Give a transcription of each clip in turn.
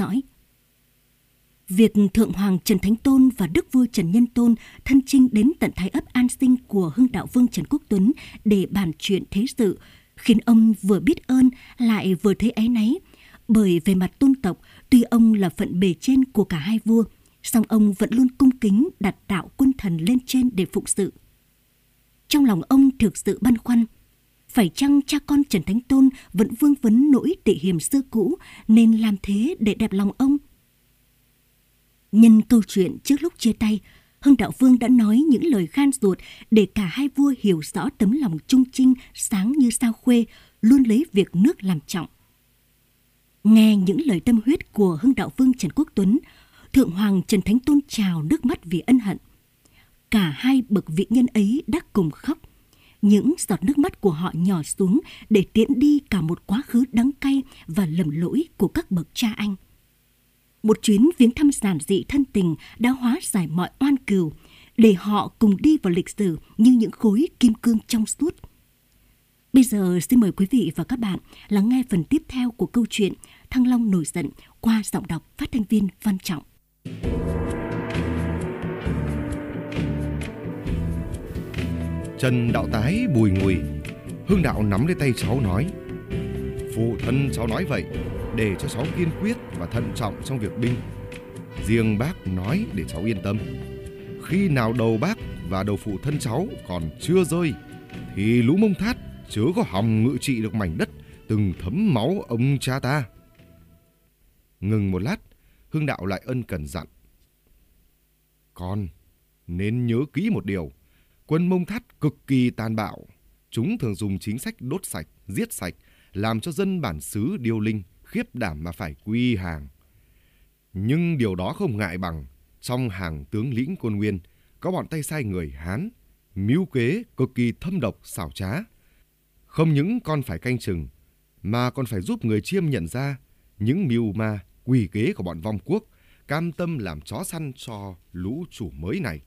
dõi. Việc Thượng Hoàng Trần Thánh Tôn và Đức Vua Trần Nhân Tôn thân chinh đến tận Thái ấp An Sinh của Hưng Đạo Vương Trần Quốc Tuấn để bàn chuyện thế sự, khiến ông vừa biết ơn lại vừa thấy áy náy. Bởi về mặt tôn tộc, tuy ông là phận bề trên của cả hai vua, song ông vẫn luôn cung kính đặt đạo quân thần lên trên để phụng sự. Trong lòng ông thực sự băn khoăn, phải chăng cha con Trần Thánh Tôn vẫn vương vấn nỗi tị hiềm xưa cũ nên làm thế để đẹp lòng ông? Nhân câu chuyện trước lúc chia tay, Hưng Đạo Vương đã nói những lời khan ruột để cả hai vua hiểu rõ tấm lòng trung trinh sáng như sao khuê, luôn lấy việc nước làm trọng. Nghe những lời tâm huyết của Hưng Đạo Vương Trần Quốc Tuấn, Thượng Hoàng Trần Thánh Tôn trào nước mắt vì ân hận. Cả hai bậc vị nhân ấy đã cùng khóc. Những giọt nước mắt của họ nhỏ xuống để tiễn đi cả một quá khứ đắng cay và lầm lỗi của các bậc cha anh. Một chuyến viếng thăm giản dị thân tình đã hóa giải mọi oan cừu, để họ cùng đi vào lịch sử như những khối kim cương trong suốt. Bây giờ xin mời quý vị và các bạn lắng nghe phần tiếp theo của câu chuyện Thăng Long nổi giận qua giọng đọc phát thanh viên Văn Trọng. Trần đạo tái bùi ngùi. Hương đạo nắm lấy tay cháu nói, Phụ thân cháu nói vậy Để cho cháu kiên quyết và thận trọng trong việc binh. Riêng bác nói để cháu yên tâm. Khi nào đầu bác và đầu phụ thân cháu còn chưa rơi, Thì lũ mông thát chớ có hòng ngự trị được mảnh đất Từng thấm máu ông cha ta. Ngừng một lát, Hương đạo lại ân cần dặn, Con, nên nhớ kỹ một điều. Quân Mông Thát cực kỳ tàn bạo. Chúng thường dùng chính sách đốt sạch, giết sạch, làm cho dân bản xứ điêu linh, khiếp đảm mà phải quy hàng. Nhưng điều đó không ngại bằng, trong hàng tướng lĩnh quân nguyên, có bọn tay sai người Hán, mưu kế cực kỳ thâm độc, xảo trá. Không những con phải canh chừng, mà còn phải giúp người chiêm nhận ra những mưu ma, quỷ kế của bọn vong quốc, cam tâm làm chó săn cho lũ chủ mới này.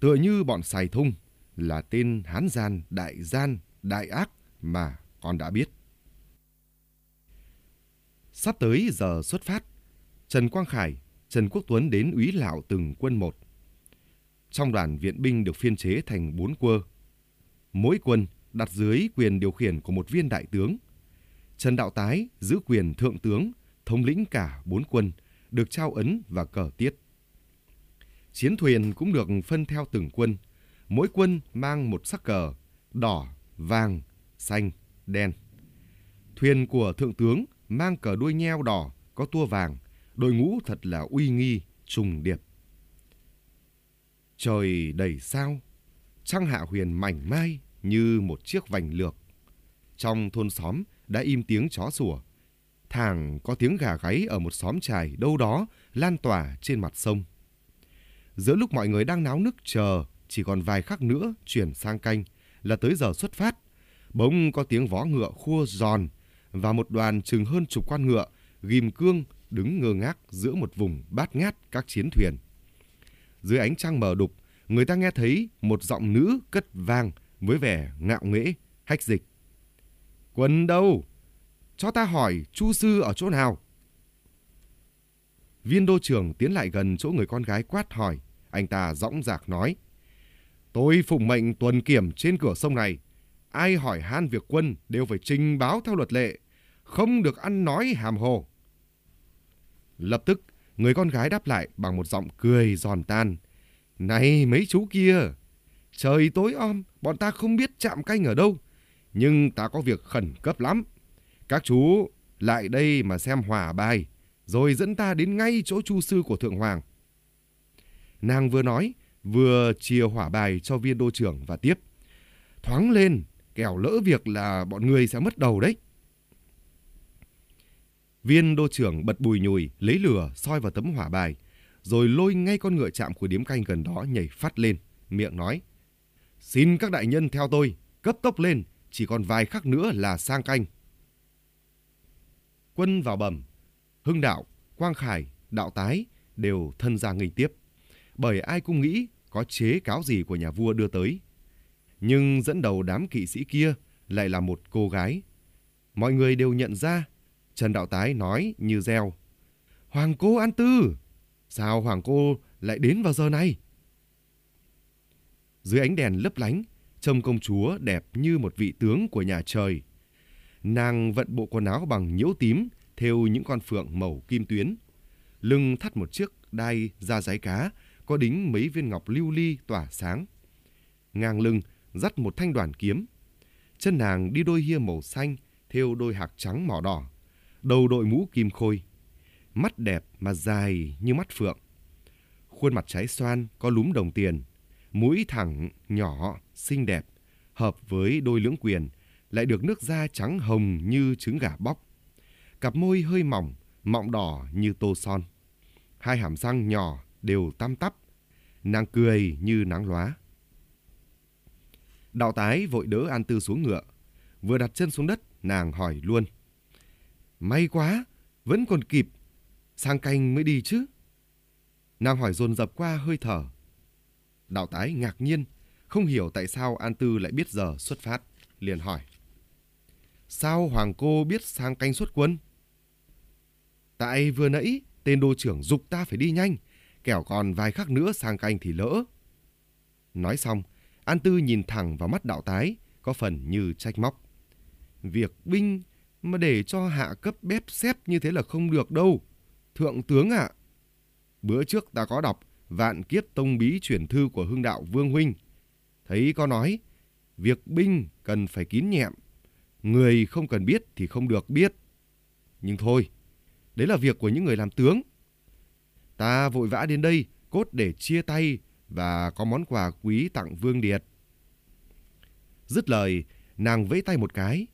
Tựa như bọn xài thung là tên hán gian, đại gian, đại ác mà con đã biết. Sắp tới giờ xuất phát, Trần Quang Khải, Trần Quốc Tuấn đến úy lạo từng quân một. Trong đoàn viện binh được phiên chế thành bốn quơ. Mỗi quân đặt dưới quyền điều khiển của một viên đại tướng. Trần Đạo Tái giữ quyền thượng tướng, thống lĩnh cả bốn quân, được trao ấn và cờ tiết. Chiến thuyền cũng được phân theo từng quân. Mỗi quân mang một sắc cờ, đỏ, vàng, xanh, đen. Thuyền của thượng tướng mang cờ đuôi nheo đỏ, có tua vàng, đội ngũ thật là uy nghi, trùng điệp. Trời đầy sao, trăng hạ huyền mảnh mai như một chiếc vành lược. Trong thôn xóm đã im tiếng chó sủa. Thẳng có tiếng gà gáy ở một xóm trài đâu đó lan tỏa trên mặt sông. Giữa lúc mọi người đang náo nức chờ, chỉ còn vài khắc nữa chuyển sang canh là tới giờ xuất phát. Bỗng có tiếng vó ngựa khua giòn và một đoàn chừng hơn chục con ngựa ghim cương đứng ngơ ngác giữa một vùng bát ngát các chiến thuyền. Dưới ánh trăng mờ đục, người ta nghe thấy một giọng nữ cất vang với vẻ ngạo nghễ, hách dịch. Quân đâu? Cho ta hỏi chu sư ở chỗ nào? Viên đô trưởng tiến lại gần chỗ người con gái quát hỏi. Anh ta dõng dạc nói. Tôi phụng mệnh tuần kiểm trên cửa sông này. Ai hỏi han việc quân đều phải trình báo theo luật lệ. Không được ăn nói hàm hồ. Lập tức, người con gái đáp lại bằng một giọng cười giòn tan. Này mấy chú kia, trời tối om, bọn ta không biết chạm canh ở đâu. Nhưng ta có việc khẩn cấp lắm. Các chú lại đây mà xem hòa bài, rồi dẫn ta đến ngay chỗ chu sư của Thượng Hoàng. Nàng vừa nói, vừa chia hỏa bài cho viên đô trưởng và tiếp. Thoáng lên, kẻo lỡ việc là bọn người sẽ mất đầu đấy. Viên đô trưởng bật bùi nhùi, lấy lửa, soi vào tấm hỏa bài, rồi lôi ngay con ngựa chạm của điếm canh gần đó nhảy phát lên, miệng nói. Xin các đại nhân theo tôi, cấp tốc lên, chỉ còn vài khắc nữa là sang canh. Quân vào bẩm, Hưng Đạo, Quang Khải, Đạo Tái đều thân ra nghênh tiếp bởi ai cũng nghĩ có chế cáo gì của nhà vua đưa tới. Nhưng dẫn đầu đám kỵ sĩ kia lại là một cô gái. Mọi người đều nhận ra, Trần Đạo Tái nói như reo. Hoàng cô An Tư! Sao Hoàng cô lại đến vào giờ này? Dưới ánh đèn lấp lánh, trông công chúa đẹp như một vị tướng của nhà trời. Nàng vận bộ quần áo bằng nhiễu tím, thêu những con phượng màu kim tuyến. Lưng thắt một chiếc đai da giấy cá, có đính mấy viên ngọc lưu ly tỏa sáng. Ngang lưng dắt một thanh đoàn kiếm. Chân nàng đi đôi hia màu xanh, thêu đôi hạc trắng mỏ đỏ. Đầu đội mũ kim khôi. Mắt đẹp mà dài như mắt phượng. Khuôn mặt trái xoan có lúm đồng tiền. Mũi thẳng, nhỏ, xinh đẹp. Hợp với đôi lưỡng quyền, lại được nước da trắng hồng như trứng gà bóc. Cặp môi hơi mỏng, mọng đỏ như tô son. Hai hàm răng nhỏ đều tăm tắp. Nàng cười như nắng lóa. Đạo tái vội đỡ An Tư xuống ngựa. Vừa đặt chân xuống đất, nàng hỏi luôn. May quá, vẫn còn kịp. Sang canh mới đi chứ. Nàng hỏi dồn dập qua hơi thở. Đạo tái ngạc nhiên, không hiểu tại sao An Tư lại biết giờ xuất phát. Liền hỏi. Sao Hoàng cô biết sang canh xuất quân? Tại vừa nãy, tên đô trưởng dục ta phải đi nhanh, kẻo còn vài khắc nữa sang canh thì lỡ. Nói xong, An Tư nhìn thẳng vào mắt đạo tái, có phần như trách móc. Việc binh mà để cho hạ cấp bếp xếp như thế là không được đâu. Thượng tướng ạ, bữa trước ta có đọc vạn kiếp tông bí chuyển thư của hưng đạo Vương Huynh. Thấy có nói, việc binh cần phải kín nhẹm, người không cần biết thì không được biết. Nhưng thôi, đấy là việc của những người làm tướng. Ta vội vã đến đây cốt để chia tay và có món quà quý tặng Vương Điệt. Dứt lời, nàng vẫy tay một cái.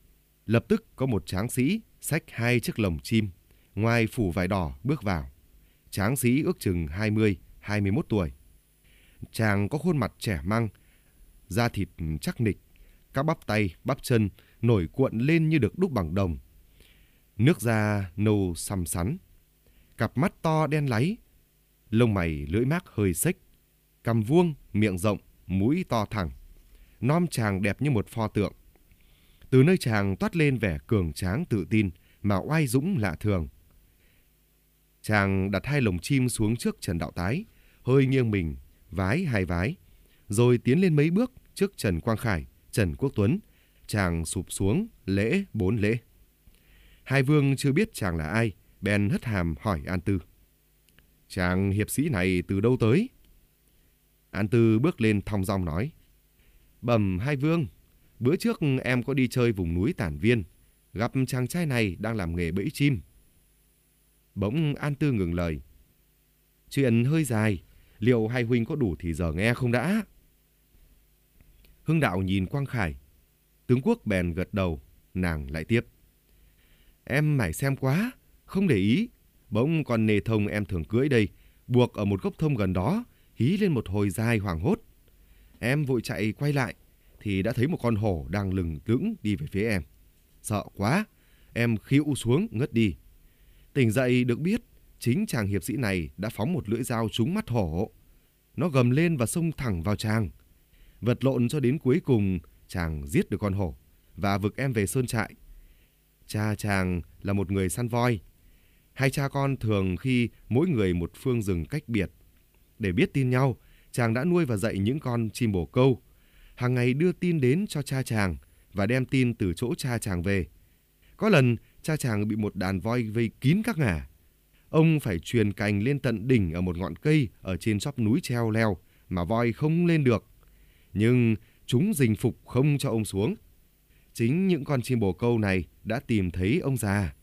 Lập tức có một tráng sĩ xách hai chiếc lồng chim, ngoài phủ vải đỏ bước vào. Tráng sĩ ước chừng 20, 21 tuổi. Chàng có khuôn mặt trẻ măng, da thịt chắc nịch, các bắp tay, bắp chân nổi cuộn lên như được đúc bằng đồng. Nước da nâu xăm sắn, cặp mắt to đen láy, lông mày lưỡi mác hơi xếch, cằm vuông, miệng rộng, mũi to thẳng. Non chàng đẹp như một pho tượng. Từ nơi chàng toát lên vẻ cường tráng tự tin mà oai dũng lạ thường. Chàng đặt hai lồng chim xuống trước Trần Đạo Tái, hơi nghiêng mình, vái hai vái, rồi tiến lên mấy bước trước Trần Quang Khải, Trần Quốc Tuấn. Chàng sụp xuống, lễ bốn lễ. Hai vương chưa biết chàng là ai, bèn hất hàm hỏi An Tư. Chàng hiệp sĩ này từ đâu tới? An Tư bước lên thong dong nói. Bẩm hai vương, bữa trước em có đi chơi vùng núi Tản Viên, gặp chàng trai này đang làm nghề bẫy chim. Bỗng An Tư ngừng lời. Chuyện hơi dài, liệu hai huynh có đủ thì giờ nghe không đã? Hưng đạo nhìn Quang Khải. Tướng quốc bèn gật đầu, nàng lại tiếp. Em mải xem quá, không để ý. Bỗng con nề thông em thường cưỡi đây, buộc ở một gốc thông gần đó, hí lên một hồi dài hoảng hốt. Em vội chạy quay lại, thì đã thấy một con hổ đang lừng lững đi về phía em. Sợ quá, em khiu xuống ngất đi. Tỉnh dậy được biết, chính chàng hiệp sĩ này đã phóng một lưỡi dao trúng mắt hổ. Nó gầm lên và xông thẳng vào chàng. Vật lộn cho đến cuối cùng, chàng giết được con hổ và vực em về sơn trại. Cha chàng là một người săn voi. Hai cha con thường khi mỗi người một phương rừng cách biệt. Để biết tin nhau, chàng đã nuôi và dạy những con chim bồ câu. Hàng ngày đưa tin đến cho cha chàng và đem tin từ chỗ cha chàng về. Có lần cha chàng bị một đàn voi vây kín các ngả. Ông phải truyền cành lên tận đỉnh ở một ngọn cây ở trên chóp núi treo leo mà voi không lên được. Nhưng chúng rình phục không cho ông xuống. Chính những con chim bồ câu này đã tìm thấy ông già.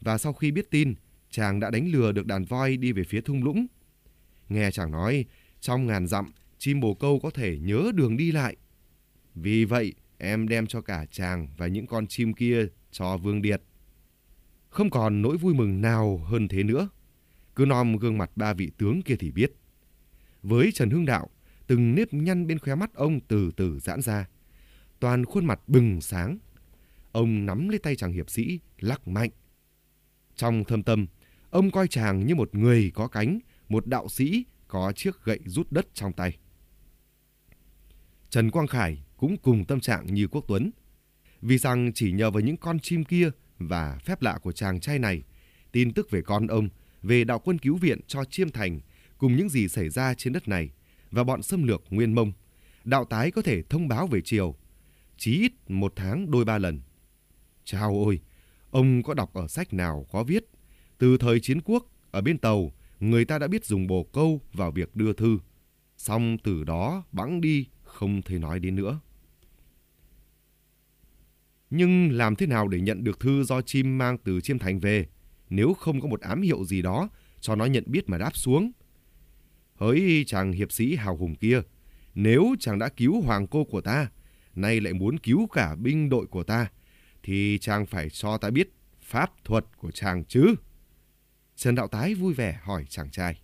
Và sau khi biết tin, chàng đã đánh lừa được đàn voi đi về phía thung lũng. Nghe chàng nói, trong ngàn dặm, chim bồ câu có thể nhớ đường đi lại. Vì vậy, em đem cho cả chàng và những con chim kia cho Vương Điệt. Không còn nỗi vui mừng nào hơn thế nữa. Cứ nom gương mặt ba vị tướng kia thì biết. Với Trần Hưng Đạo, từng nếp nhăn bên khóe mắt ông từ từ giãn ra. Toàn khuôn mặt bừng sáng. Ông nắm lấy tay chàng hiệp sĩ, lắc mạnh. Trong thâm tâm, ông coi chàng như một người có cánh, một đạo sĩ có chiếc gậy rút đất trong tay. Trần Quang Khải cũng cùng tâm trạng như Quốc Tuấn. Vì rằng chỉ nhờ vào những con chim kia và phép lạ của chàng trai này, tin tức về con ông về đạo quân cứu viện cho Chiêm Thành cùng những gì xảy ra trên đất này và bọn xâm lược Nguyên Mông, đạo tái có thể thông báo về triều, chí ít một tháng đôi ba lần. Chào ôi, ông có đọc ở sách nào có viết, từ thời chiến quốc, ở bên tàu, người ta đã biết dùng bồ câu vào việc đưa thư. Xong từ đó bẵng đi, không thể nói đến nữa. Nhưng làm thế nào để nhận được thư do chim mang từ chiêm thành về, nếu không có một ám hiệu gì đó cho nó nhận biết mà đáp xuống? Hỡi chàng hiệp sĩ hào hùng kia, nếu chàng đã cứu hoàng cô của ta, nay lại muốn cứu cả binh đội của ta, thì chàng phải cho ta biết pháp thuật của chàng chứ. Trần Đạo Tái vui vẻ hỏi chàng trai.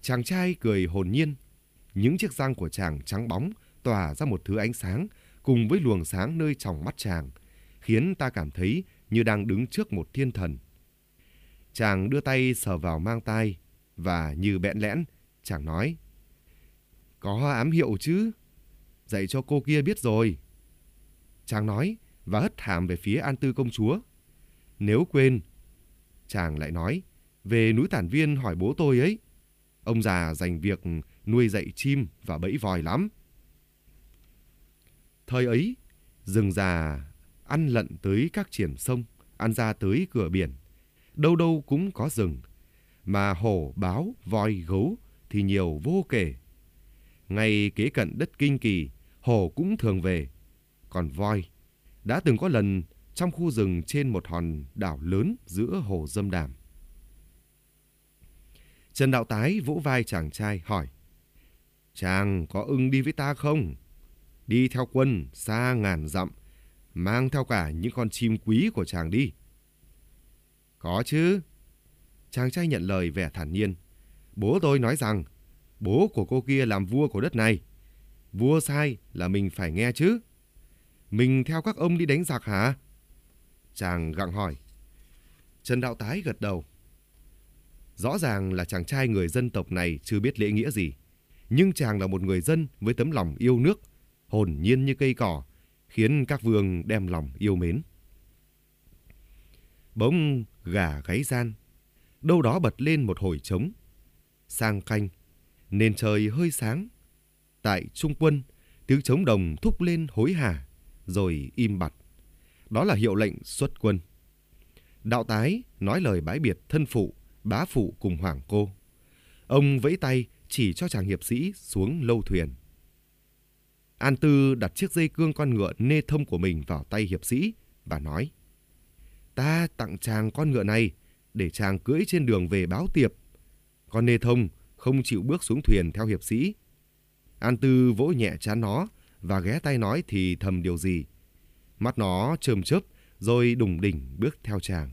Chàng trai cười hồn nhiên. Những chiếc răng của chàng trắng bóng tỏa ra một thứ ánh sáng cùng với luồng sáng nơi trong mắt chàng, khiến ta cảm thấy như đang đứng trước một thiên thần. Chàng đưa tay sờ vào mang tay và như bẽn lẽn, chàng nói. Có ám hiệu chứ? Dạy cho cô kia biết rồi. Chàng nói và hất hàm về phía An Tư công chúa. Nếu quên, chàng lại nói, về núi Tản Viên hỏi bố tôi ấy. Ông già dành việc nuôi dạy chim và bẫy vòi lắm. Thời ấy, rừng già ăn lận tới các triển sông, ăn ra tới cửa biển. Đâu đâu cũng có rừng, mà hổ, báo, voi, gấu thì nhiều vô kể. Ngay kế cận đất kinh kỳ, hổ cũng thường về. Còn voi, đã từng có lần trong khu rừng trên một hòn đảo lớn giữa hồ Dâm Đàm. Trần Đạo Tái vỗ vai chàng trai hỏi. Chàng có ưng đi với ta không? Đi theo quân xa ngàn dặm, mang theo cả những con chim quý của chàng đi. Có chứ. Chàng trai nhận lời vẻ thản nhiên. Bố tôi nói rằng, bố của cô kia làm vua của đất này. Vua sai là mình phải nghe chứ. Mình theo các ông đi đánh giặc hả? Chàng gặng hỏi. Trần Đạo Tái gật đầu. Rõ ràng là chàng trai người dân tộc này chưa biết lễ nghĩa gì. Nhưng chàng là một người dân với tấm lòng yêu nước, hồn nhiên như cây cỏ, khiến các vương đem lòng yêu mến. Bỗng gà gáy gian, đâu đó bật lên một hồi trống. Sang canh, nền trời hơi sáng. Tại trung quân, tiếng trống đồng thúc lên hối hả, rồi im bặt. Đó là hiệu lệnh xuất quân. Đạo tái nói lời bái biệt thân phụ, bá phụ cùng hoàng cô. Ông vẫy tay chỉ cho chàng hiệp sĩ xuống lâu thuyền. An Tư đặt chiếc dây cương con ngựa nê thông của mình vào tay hiệp sĩ và nói Ta tặng chàng con ngựa này để chàng cưỡi trên đường về báo tiệp. Con nê thông không chịu bước xuống thuyền theo hiệp sĩ. An Tư vỗ nhẹ chán nó và ghé tay nói thì thầm điều gì. Mắt nó chơm chớp, rồi đùng đỉnh bước theo chàng.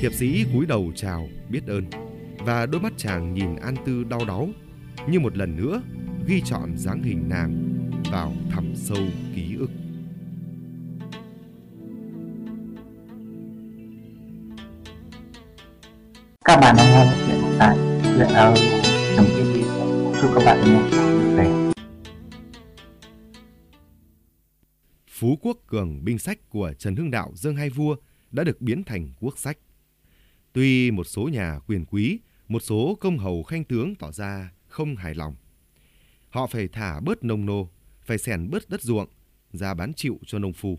Hiệp sĩ cúi đầu chào, biết ơn, và đôi mắt chàng nhìn An Tư đau đáu, như một lần nữa ghi chọn dáng hình nàng vào thẳm sâu ký ức. Các bạn đang nghe tại ở ờ, trong gì Chúc các bạn nghe. Phú Quốc Cường binh sách của Trần Hưng Đạo Dương Hai Vua đã được biến thành quốc sách. Tuy một số nhà quyền quý, một số công hầu khanh tướng tỏ ra không hài lòng. Họ phải thả bớt nông nô, phải xẻn bớt đất ruộng, ra bán chịu cho nông phu.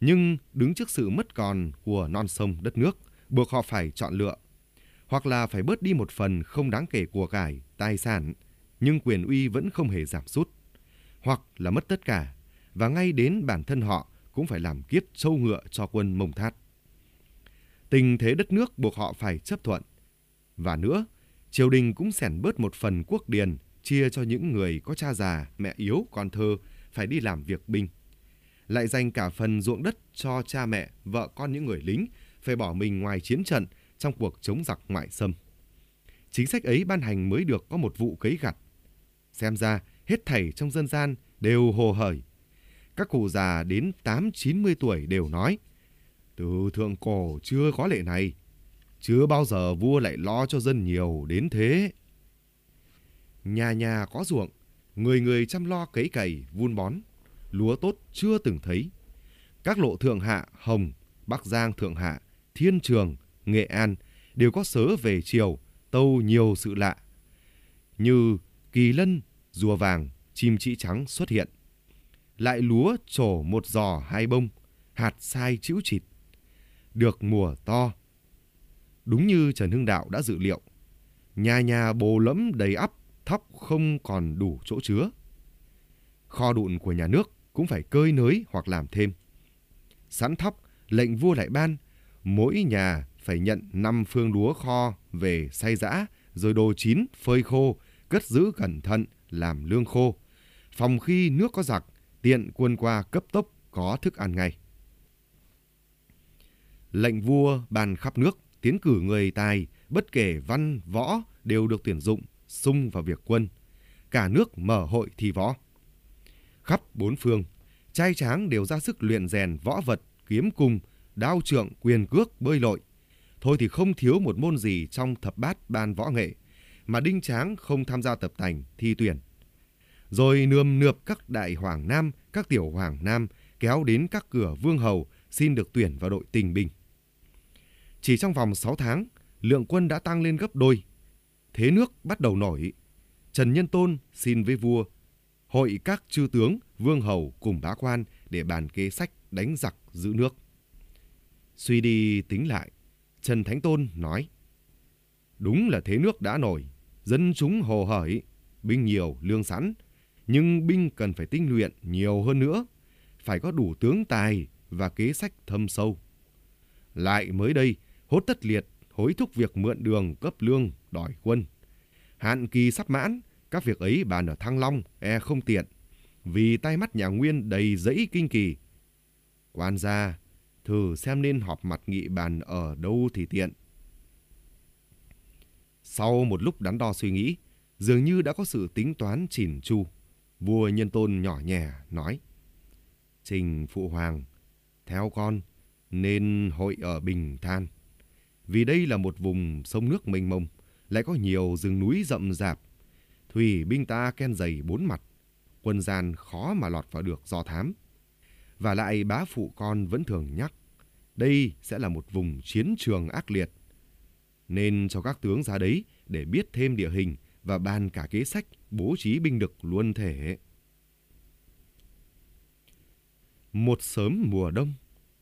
Nhưng đứng trước sự mất còn của non sông đất nước, buộc họ phải chọn lựa. Hoặc là phải bớt đi một phần không đáng kể của cải, tài sản, nhưng quyền uy vẫn không hề giảm sút. Hoặc là mất tất cả, và ngay đến bản thân họ cũng phải làm kiếp trâu ngựa cho quân mông thát. Tình thế đất nước buộc họ phải chấp thuận. Và nữa, triều đình cũng xẻn bớt một phần quốc điền chia cho những người có cha già, mẹ yếu, con thơ phải đi làm việc binh. Lại dành cả phần ruộng đất cho cha mẹ, vợ con những người lính phải bỏ mình ngoài chiến trận trong cuộc chống giặc ngoại xâm. Chính sách ấy ban hành mới được có một vụ cấy gặt. Xem ra, hết thảy trong dân gian đều hồ hởi. Các cụ già đến 8-90 tuổi đều nói, từ thượng cổ chưa có lệ này, chưa bao giờ vua lại lo cho dân nhiều đến thế. Nhà nhà có ruộng, người người chăm lo cấy cày, vun bón. lúa tốt chưa từng thấy. Các lộ thượng hạ, Hồng, Bắc Giang thượng hạ, Thiên Trường, Nghệ An đều có sớ về chiều, tâu nhiều sự lạ. Như kỳ lân, rùa vàng, chim chỉ trắng xuất hiện. Lại lúa trổ một giò hai bông, hạt sai chữ chịt. Được mùa to. Đúng như Trần Hưng Đạo đã dự liệu. Nhà nhà bồ lẫm đầy ắp, thóc không còn đủ chỗ chứa. Kho đụn của nhà nước cũng phải cơi nới hoặc làm thêm. Sẵn thóc, lệnh vua lại ban, mỗi nhà phải nhận 5 phương lúa kho về xay giã, rồi đồ chín, phơi khô, cất giữ cẩn thận, làm lương khô. Phòng khi nước có giặc, tiện quân qua cấp tốc có thức ăn ngay. Lệnh vua ban khắp nước, tiến cử người tài, bất kể văn, võ đều được tuyển dụng, sung vào việc quân. Cả nước mở hội thi võ. Khắp bốn phương, trai tráng đều ra sức luyện rèn võ vật, kiếm cung, đao trượng, quyền cước, bơi lội. Thôi thì không thiếu một môn gì trong thập bát ban võ nghệ, mà Đinh Tráng không tham gia tập tành, thi tuyển. Rồi nườm nượp các đại hoàng nam, các tiểu hoàng nam kéo đến các cửa vương hầu xin được tuyển vào đội tình binh. Chỉ trong vòng 6 tháng, lượng quân đã tăng lên gấp đôi. Thế nước bắt đầu nổi. Trần Nhân Tôn xin với vua hội các chư tướng, vương hầu cùng bá quan để bàn kế sách đánh giặc giữ nước. Suy đi tính lại, Trần Thánh Tôn nói, Đúng là thế nước đã nổi, dân chúng hồ hởi, binh nhiều, lương sẵn, nhưng binh cần phải tinh luyện nhiều hơn nữa, phải có đủ tướng tài và kế sách thâm sâu. Lại mới đây, hốt tất liệt hối thúc việc mượn đường cấp lương đòi quân. Hạn kỳ sắp mãn, các việc ấy bàn ở Thăng Long e không tiện, vì tay mắt nhà Nguyên đầy dẫy kinh kỳ. Quan gia, thử xem nên họp mặt nghị bàn ở đâu thì tiện. Sau một lúc đắn đo suy nghĩ, dường như đã có sự tính toán chỉn chu. Vua Nhân Tôn nhỏ nhẹ nói, Trình Phụ Hoàng, theo con, nên hội ở Bình Than. Vì đây là một vùng sông nước mênh mông, lại có nhiều rừng núi rậm rạp. Thủy binh ta ken dày bốn mặt, quân gian khó mà lọt vào được do thám. Và lại bá phụ con vẫn thường nhắc, đây sẽ là một vùng chiến trường ác liệt. Nên cho các tướng ra đấy để biết thêm địa hình và bàn cả kế sách bố trí binh lực luôn thể. Một sớm mùa đông,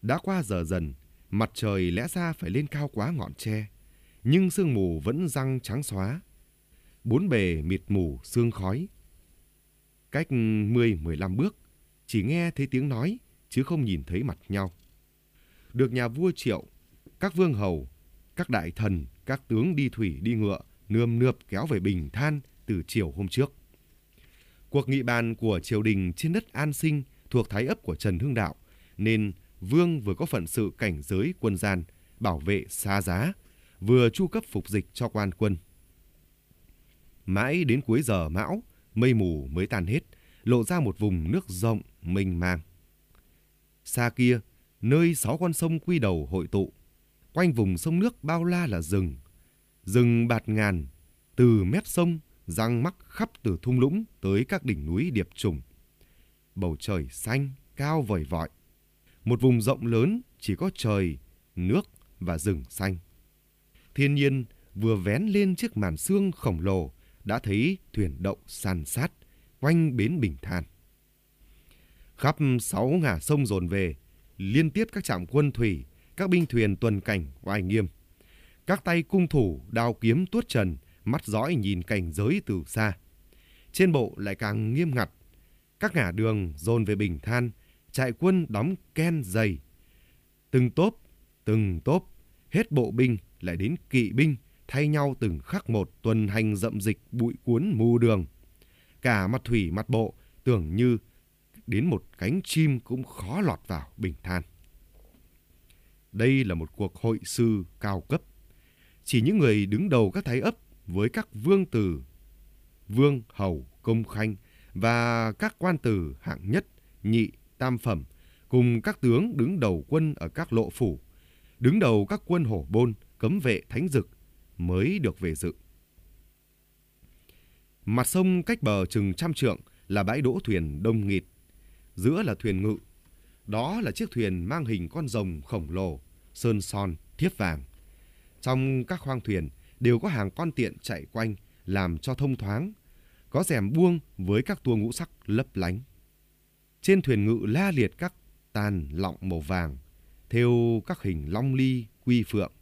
đã qua giờ dần, mặt trời lẽ ra phải lên cao quá ngọn tre, nhưng sương mù vẫn răng trắng xóa. Bốn bề mịt mù sương khói. Cách 10-15 bước, chỉ nghe thấy tiếng nói, chứ không nhìn thấy mặt nhau. Được nhà vua triệu, các vương hầu, các đại thần, các tướng đi thủy đi ngựa, nườm nượp kéo về bình than từ chiều hôm trước. Cuộc nghị bàn của triều đình trên đất An Sinh thuộc thái ấp của Trần Hưng Đạo, nên Vương vừa có phận sự cảnh giới quân gian, bảo vệ xa giá, vừa chu cấp phục dịch cho quan quân. Mãi đến cuối giờ mão, mây mù mới tan hết, lộ ra một vùng nước rộng, mênh mang. Xa kia, nơi sáu con sông quy đầu hội tụ, quanh vùng sông nước bao la là rừng. Rừng bạt ngàn, từ mép sông, răng mắc khắp từ thung lũng tới các đỉnh núi điệp trùng. Bầu trời xanh, cao vời vọi. Một vùng rộng lớn chỉ có trời, nước và rừng xanh. Thiên nhiên vừa vén lên chiếc màn xương khổng lồ đã thấy thuyền đậu sàn sát quanh bến Bình Than. Khắp sáu ngả sông dồn về, liên tiếp các trạm quân thủy, các binh thuyền tuần cảnh oai nghiêm. Các tay cung thủ đao kiếm tuốt trần, mắt dõi nhìn cảnh giới từ xa. Trên bộ lại càng nghiêm ngặt. Các ngả đường dồn về Bình Than, trại quân đóng ken dày. Từng tốp, từng tốp, hết bộ binh lại đến kỵ binh, thay nhau từng khắc một tuần hành dậm dịch bụi cuốn mù đường. Cả mặt thủy mặt bộ tưởng như đến một cánh chim cũng khó lọt vào bình than. Đây là một cuộc hội sư cao cấp. Chỉ những người đứng đầu các thái ấp với các vương tử, vương, hầu, công khanh và các quan tử hạng nhất, nhị, tam phẩm cùng các tướng đứng đầu quân ở các lộ phủ, đứng đầu các quân hổ bôn, cấm vệ thánh dực mới được về dự. Mặt sông cách bờ chừng trăm trượng là bãi đỗ thuyền đông nghịt giữa là thuyền ngự. Đó là chiếc thuyền mang hình con rồng khổng lồ, sơn son, thiếp vàng. Trong các khoang thuyền đều có hàng con tiện chạy quanh làm cho thông thoáng. Có rèm buông với các tua ngũ sắc lấp lánh. Trên thuyền ngự la liệt các tàn lọng màu vàng, theo các hình long ly, quy phượng.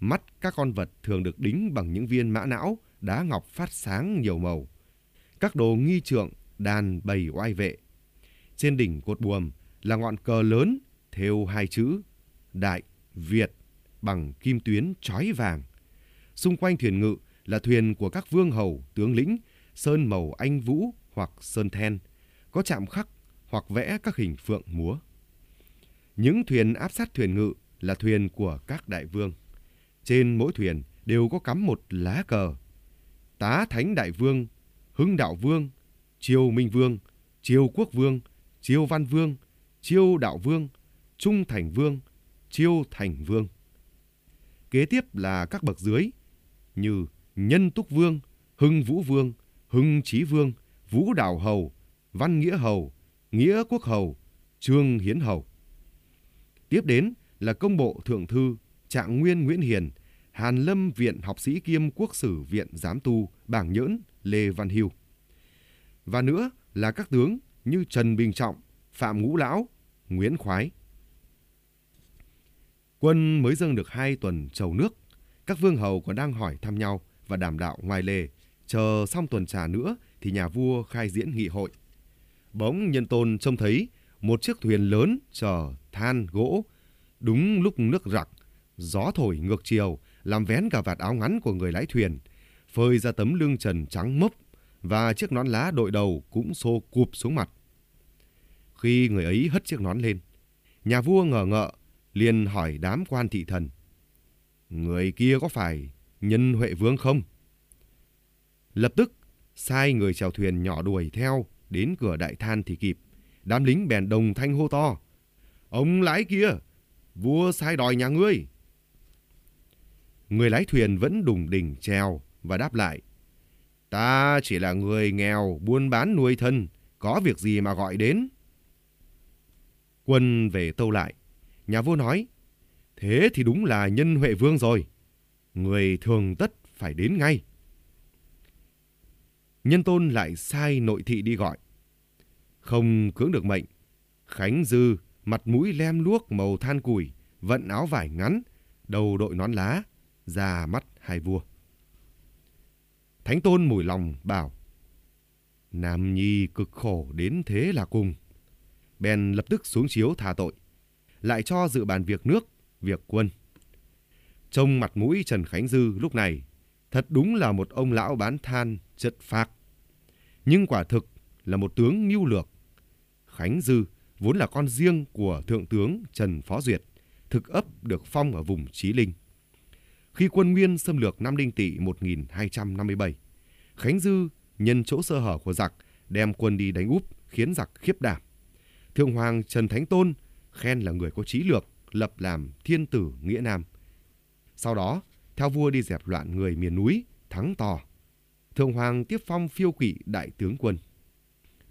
Mắt các con vật thường được đính bằng những viên mã não, đá ngọc phát sáng nhiều màu. Các đồ nghi trượng, đàn bầy oai vệ. Trên đỉnh cột buồm là ngọn cờ lớn theo hai chữ Đại Việt bằng kim tuyến chói vàng. Xung quanh thuyền ngự là thuyền của các vương hầu, tướng lĩnh, sơn màu anh vũ hoặc sơn then, có chạm khắc hoặc vẽ các hình phượng múa. Những thuyền áp sát thuyền ngự là thuyền của các đại vương. Trên mỗi thuyền đều có cắm một lá cờ. Tá Thánh Đại Vương, Hưng Đạo Vương, Triều Minh Vương, Triều Quốc Vương, Chiêu Văn Vương, Chiêu Đạo Vương, Trung Thành Vương, Chiêu Thành Vương. Kế tiếp là các bậc dưới như Nhân Túc Vương, Hưng Vũ Vương, Hưng Trí Vương, Vũ Đạo Hầu, Văn Nghĩa Hầu, Nghĩa Quốc Hầu, Trương Hiến Hầu. Tiếp đến là công bộ thượng thư Trạng Nguyên Nguyễn Hiền, Hàn Lâm Viện học sĩ kiêm Quốc sử Viện Giám tu Bảng Nhỡn Lê Văn Hiu. Và nữa là các tướng như Trần Bình Trọng, Phạm Ngũ Lão, Nguyễn Khoái. Quân mới dâng được hai tuần trầu nước, các vương hầu còn đang hỏi thăm nhau và đàm đạo ngoài lề. Chờ xong tuần trà nữa thì nhà vua khai diễn nghị hội. Bỗng nhân tôn trông thấy một chiếc thuyền lớn chở than gỗ. Đúng lúc nước rặc, gió thổi ngược chiều, làm vén cả vạt áo ngắn của người lái thuyền, phơi ra tấm lưng trần trắng mốc và chiếc nón lá đội đầu cũng xô cụp xuống mặt. Khi người ấy hất chiếc nón lên, nhà vua ngờ ngợ, liền hỏi đám quan thị thần. Người kia có phải nhân Huệ Vương không? Lập tức, sai người chèo thuyền nhỏ đuổi theo, đến cửa đại than thì kịp. Đám lính bèn đồng thanh hô to. Ông lái kia, vua sai đòi nhà ngươi. Người lái thuyền vẫn đùng đỉnh treo và đáp lại. Ta chỉ là người nghèo, buôn bán nuôi thân, có việc gì mà gọi đến. Quân về tâu lại. Nhà vua nói, thế thì đúng là nhân Huệ Vương rồi. Người thường tất phải đến ngay. Nhân tôn lại sai nội thị đi gọi. Không cưỡng được mệnh, Khánh Dư mặt mũi lem luốc màu than củi, vận áo vải ngắn, đầu đội nón lá, ra mắt hai vua. Thánh tôn mùi lòng bảo, Nam Nhi cực khổ đến thế là cùng. Bèn lập tức xuống chiếu tha tội, lại cho dự bàn việc nước, việc quân. Trông mặt mũi Trần Khánh Dư lúc này, thật đúng là một ông lão bán than chất phác. Nhưng quả thực là một tướng mưu lược. Khánh Dư vốn là con riêng của Thượng tướng Trần Phó Duyệt, thực ấp được phong ở vùng Trí Linh. Khi quân Nguyên xâm lược Nam Đinh Tỵ 1257, Khánh Dư nhân chỗ sơ hở của giặc đem quân đi đánh úp khiến giặc khiếp đảm. Thượng Hoàng Trần Thánh Tôn khen là người có trí lược, lập làm thiên tử nghĩa nam. Sau đó, theo vua đi dẹp loạn người miền núi, thắng to. Thượng Hoàng tiếp phong phiêu quỷ đại tướng quân.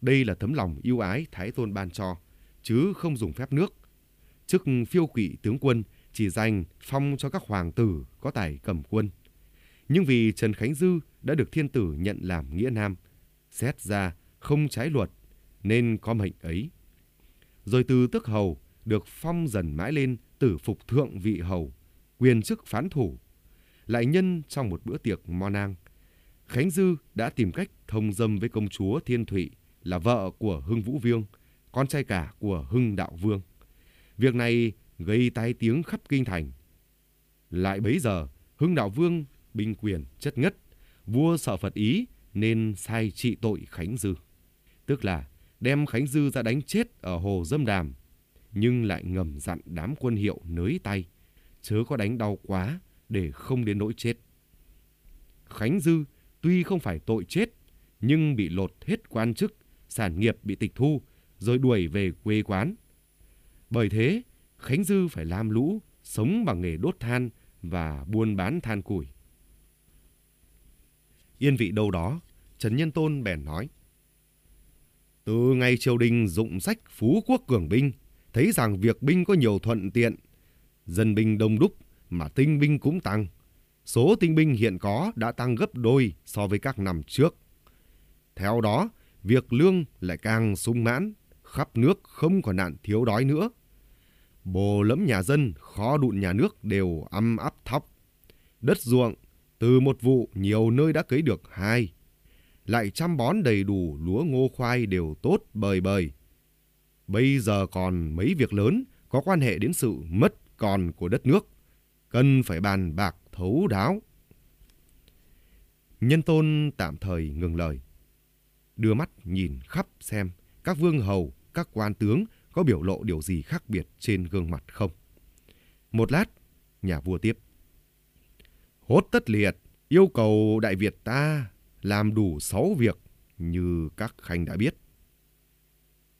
Đây là tấm lòng yêu ái Thái Tôn ban cho, chứ không dùng phép nước. Chức phiêu quỷ tướng quân chỉ dành phong cho các hoàng tử có tài cầm quân. Nhưng vì Trần Khánh Dư đã được thiên tử nhận làm nghĩa nam, xét ra không trái luật nên có mệnh ấy. Rồi từ tức hầu được phong dần mãi lên tử phục thượng vị hầu, quyền chức phán thủ. Lại nhân trong một bữa tiệc mo nang, Khánh Dư đã tìm cách thông dâm với công chúa Thiên Thụy là vợ của Hưng Vũ Vương, con trai cả của Hưng Đạo Vương. Việc này gây tai tiếng khắp kinh thành. Lại bấy giờ, Hưng Đạo Vương binh quyền chất ngất, vua sợ Phật ý nên sai trị tội Khánh Dư. Tức là đem Khánh Dư ra đánh chết ở hồ Dâm Đàm, nhưng lại ngầm dặn đám quân hiệu nới tay, chớ có đánh đau quá để không đến nỗi chết. Khánh Dư tuy không phải tội chết, nhưng bị lột hết quan chức, sản nghiệp bị tịch thu, rồi đuổi về quê quán. Bởi thế, Khánh Dư phải làm lũ, sống bằng nghề đốt than và buôn bán than củi. Yên vị đâu đó, Trần Nhân Tôn bèn nói. Từ ngày triều đình dụng sách phú quốc cường binh, thấy rằng việc binh có nhiều thuận tiện, dân binh đông đúc mà tinh binh cũng tăng. Số tinh binh hiện có đã tăng gấp đôi so với các năm trước. Theo đó, việc lương lại càng sung mãn, khắp nước không còn nạn thiếu đói nữa. Bồ lẫm nhà dân, khó đụn nhà nước đều âm áp thóc. Đất ruộng, từ một vụ nhiều nơi đã cấy được hai. Lại chăm bón đầy đủ lúa ngô khoai đều tốt bời bời. Bây giờ còn mấy việc lớn có quan hệ đến sự mất còn của đất nước. Cần phải bàn bạc thấu đáo. Nhân tôn tạm thời ngừng lời. Đưa mắt nhìn khắp xem các vương hầu, các quan tướng có biểu lộ điều gì khác biệt trên gương mặt không. Một lát, nhà vua tiếp. Hốt tất liệt yêu cầu Đại Việt ta làm đủ sáu việc như các khanh đã biết.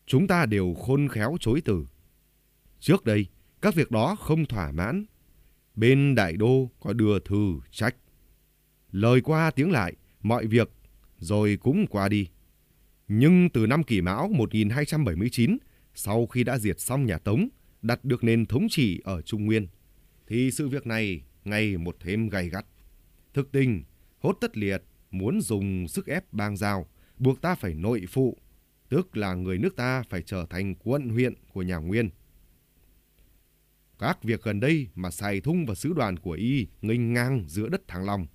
Chúng ta đều khôn khéo chối từ. Trước đây, các việc đó không thỏa mãn. Bên đại đô có đưa thư trách. Lời qua tiếng lại, mọi việc rồi cũng qua đi. Nhưng từ năm kỷ mão 1279, sau khi đã diệt xong nhà Tống, đặt được nền thống trị ở Trung Nguyên, thì sự việc này ngày một thêm gay gắt. Thực tình, hốt tất liệt muốn dùng sức ép bang giao, buộc ta phải nội phụ, tức là người nước ta phải trở thành quận huyện của nhà Nguyên. Các việc gần đây mà xài thung và sứ đoàn của y nghênh ngang giữa đất Thăng Long,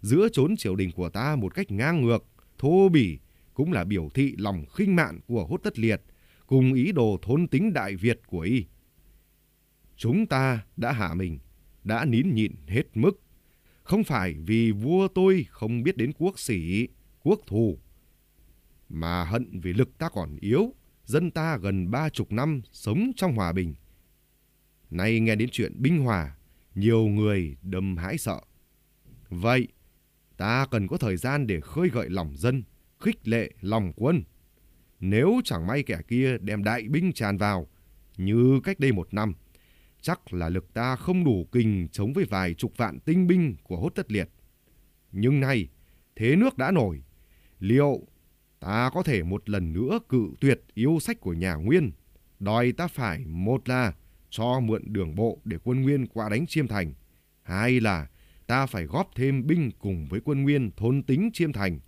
giữa chốn triều đình của ta một cách ngang ngược, thô bỉ, cũng là biểu thị lòng khinh mạn của hốt tất liệt, cùng ý đồ thôn tính Đại Việt của y. Chúng ta đã hạ mình, đã nín nhịn hết mức, không phải vì vua tôi không biết đến quốc sĩ, quốc thù, mà hận vì lực ta còn yếu, dân ta gần ba chục năm sống trong hòa bình. Nay nghe đến chuyện binh hòa, nhiều người đâm hãi sợ. Vậy, ta cần có thời gian để khơi gợi lòng dân, khích lệ lòng quân. Nếu chẳng may kẻ kia đem đại binh tràn vào, như cách đây một năm, chắc là lực ta không đủ kinh chống với vài chục vạn tinh binh của hốt tất liệt. Nhưng nay, thế nước đã nổi, liệu ta có thể một lần nữa cự tuyệt yêu sách của nhà Nguyên, đòi ta phải một là cho mượn đường bộ để quân Nguyên qua đánh Chiêm Thành, hai là ta phải góp thêm binh cùng với quân Nguyên thôn tính Chiêm Thành,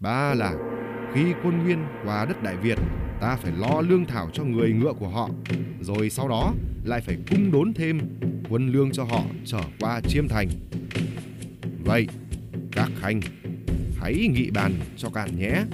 ba là khi quân Nguyên qua đất Đại Việt, ta phải lo lương thảo cho người ngựa của họ, rồi sau đó lại phải cung đốn thêm quân lương cho họ trở qua Chiêm Thành. Vậy, các khanh, hãy nghị bàn cho cạn nhé.